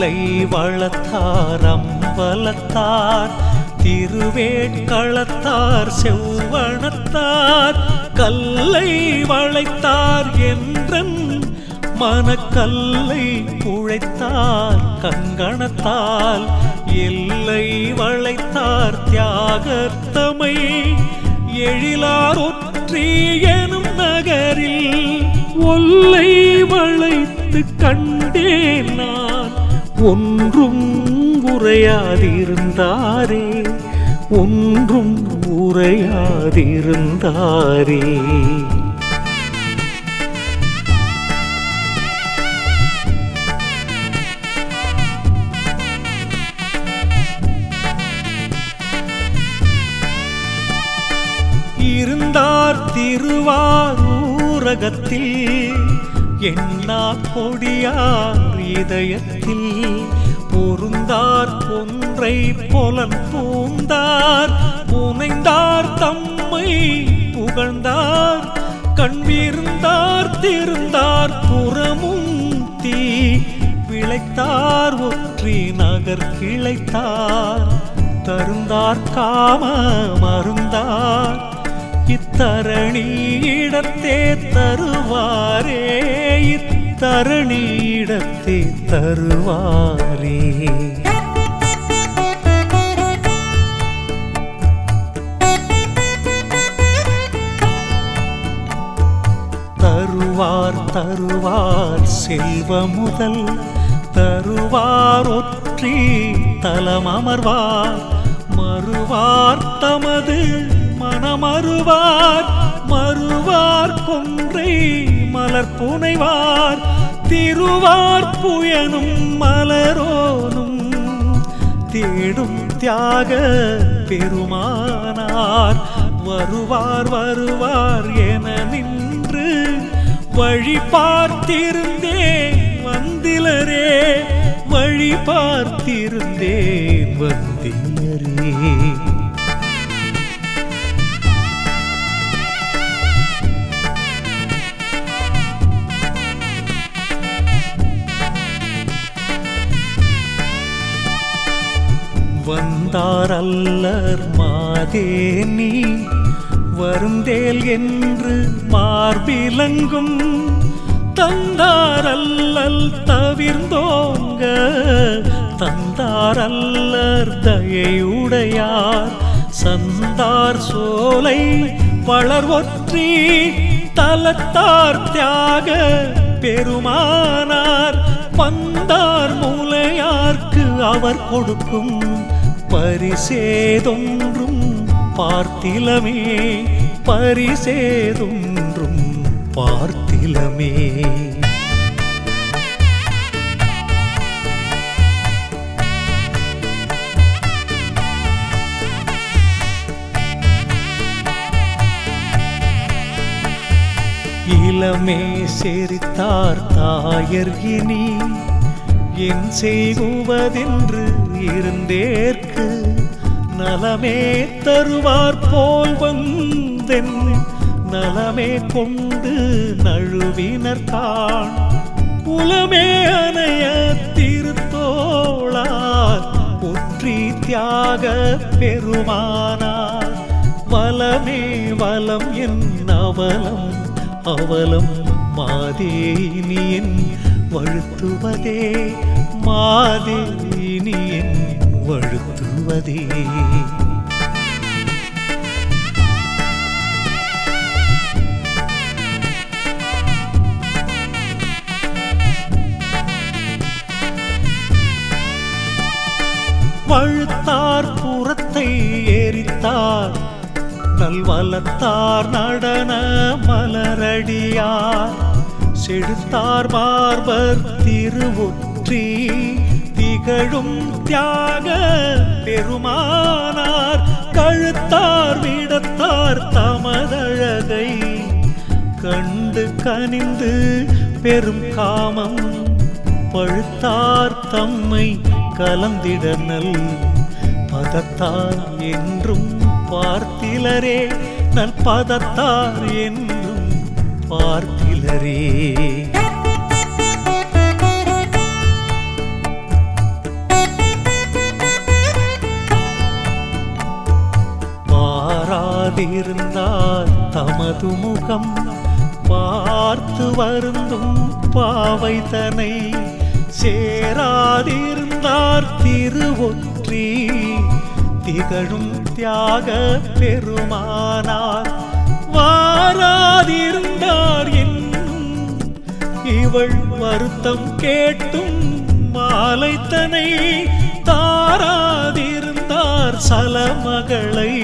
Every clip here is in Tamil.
தில்லை வளத்தார் அம்பலத்தார் திருவேட்களத்தார் செவ்வனத்தார் கல்லை வளைத்தார் என்றன் மனக்கல்லை புழைத்தார் கங்கணத்தால் எல்லை வளைத்தார் தியாகத்தமை எழிலார் ஒற்றி எனும் நகரில் ஒல்லை வளைத்து கண்டேன் நான். ஒன்றும் உரையாதிருந்தாரே ஒன்றும் உரையாதிருந்தாரே. இருந்தார் திருவாரூரகத்தில் என்ன கொடியார் இதயத்தில் பொருந்தார் பொன்றை பொலன் பூந்தார். புனைந்தார் தம்மை புகழ்ந்தார். கண்வீர்ந்தார் திருந்தார் புறமும் தீ விளைத்தார் ஒற்றி நகர் கிளைத்தார். தருந்தார் காம மருந்தார். இத்தரணியிடத்தே தருவாரே தரணியிடத்தை தருவாரே. தருவார் தருவார் செல்வ முதல் தருவார் ஒற்றி தலம் அமர்வார் மறுவார் தமது மனமருவார் மறுவார் கொன்றை மலர் புனைவார் திருவார் புயனும் மலரோனும். தேடும் தியாக பெருமானார் வருவார் வருவார் என நின்று வழி பார்த்திருந்தேன் வந்திலரே வழி பார்த்திருந்தேன் வந்திலரே. வந்தார் அல்லர் மாதேனி வருந்தேல் என்று மார்பிலங்கும் தந்தார் அல்லல் தவிர்ந்தோங்க. தந்தார் அல்லர் தயையுடையார் சந்தார் சோலை வளர்வொற்றி தலத்தார் தியாக பெருமானார் பந்தார் மூலையார்க்கு அவர் கொடுக்கும் பரிசேதொன்றும் பார்த்திலமே பரிசேதொன்றும் பார்த்திலமே. இளமே செரித்தார் தாயர் இனி என் செய்குவதென்று இருந்தேற்கு நலமே தருவார் போல் வந்தென் நலமே கொண்டு நழுவினர் காண் புலமே அணைய திருத்தோளார் ஒற்றி தியாக பெருமானார். வலமே வலம் என் அவலம் அவலம் மாதேனியன் வழுத்துவதே மாதேனியன் வழுத்துவதே. பழுத்தார் புறத்தை ஏறித்தார் நல்வலத்தார் நடன மலரடியார். செழுத்தார் மார்பர் திருவுற்றி திகழும் தியாக பெருமானார் கழுத்தார் விடத்தார் தமதழகை கண்டு கனிந்து பெரும் காமம் பழுத்தார் தம்மை கலந்திடனல் பதத்தார் என்றும் பார்த்திலரே நற்பதத்தார் என்று பார்த்திலரே. பார்த்திருந்தால் தமது முகம் பார்த்து வருந்தும் பாவை தனை சேராதிருந்தார் திருவொற்றி திகழும் தியாக பெருமானார். இவள் வருத்தம் கேட்டும் மாலைத்தனை தாராதிருந்தார் சலமகளை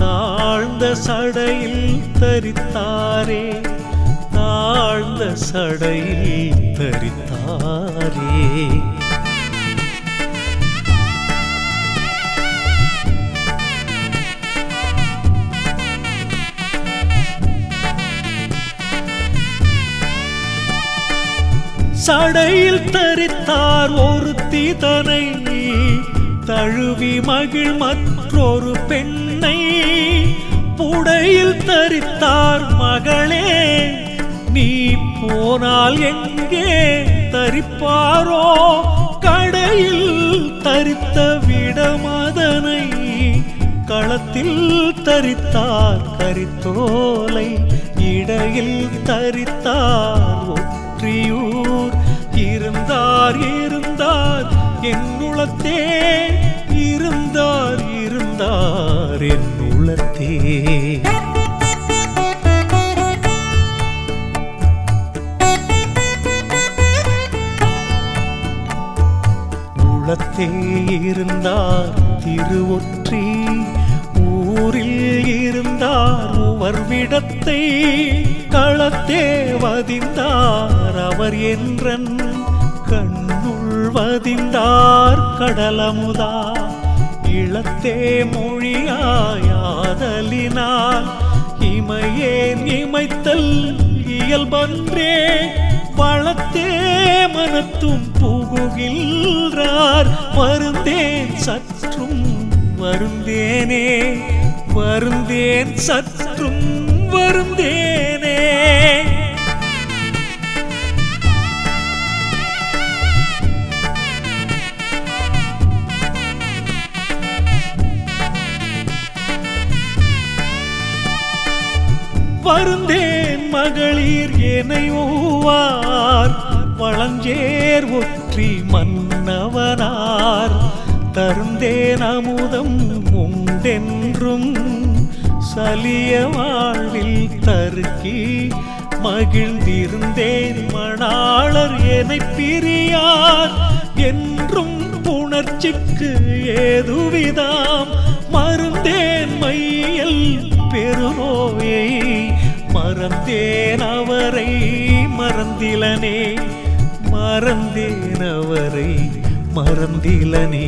தாழ்ந்த சடையில் தரித்தாரே தாழ்ந்த சடையில் தரித்தாரே. சடையில் தரித்தார் ஒரு தீதனை தழுவி மகிழ் மற்றொரு பெண்ணை. புடையில் தரித்தார் மகளே நீ போனால் எங்கே தரிப்பாரோ? கடையில் தரித்த விடமதனை களத்தில் தரித்தார் கரித்தோலை. இடையில் தரித்தார் ஒற்றியூர் இருந்தார் இருந்தார். என்னுளத்தே இருந்தார் இருந்தார். என்னுளத்தே உளத்தே இருந்தார் திருவொற்றி. ஊரில் இருந்தார் உவர்விடத்தை. களத்தே வதிந்தார் அவர் என்றன். கண்ணுள் வதிந்தார் கடலமுதா. இளத்தே மொழியாயாதலினால் இமையேன் இமைத்தல் இயல்பன்றே. பழத்தே மனத்தும் புகுகின்றார். வருந்தேன் சற்றும் வருந்தேனே. வருந்தேன் சற்றும் வருந்தேன் வருந்தேன் மகளிர் எனையோவார் வளஞ்சேர் ஒற்றி மன்னவனார். தருந்தேன் அமுதம் உண்டென்றும் சலிய வாழ்வில் தருக்கி மகிழ்ந்திருந்தேன் மணாளர் எனை பிரியார். என்றும் புணர்ச்சிக்கு ஏதுவிதாம். மருந்தேன் மையல் பெருநோயை மறந்தேன் அவரை மறந்திலனே மறந்தேன் அவரை மறந்திலனே.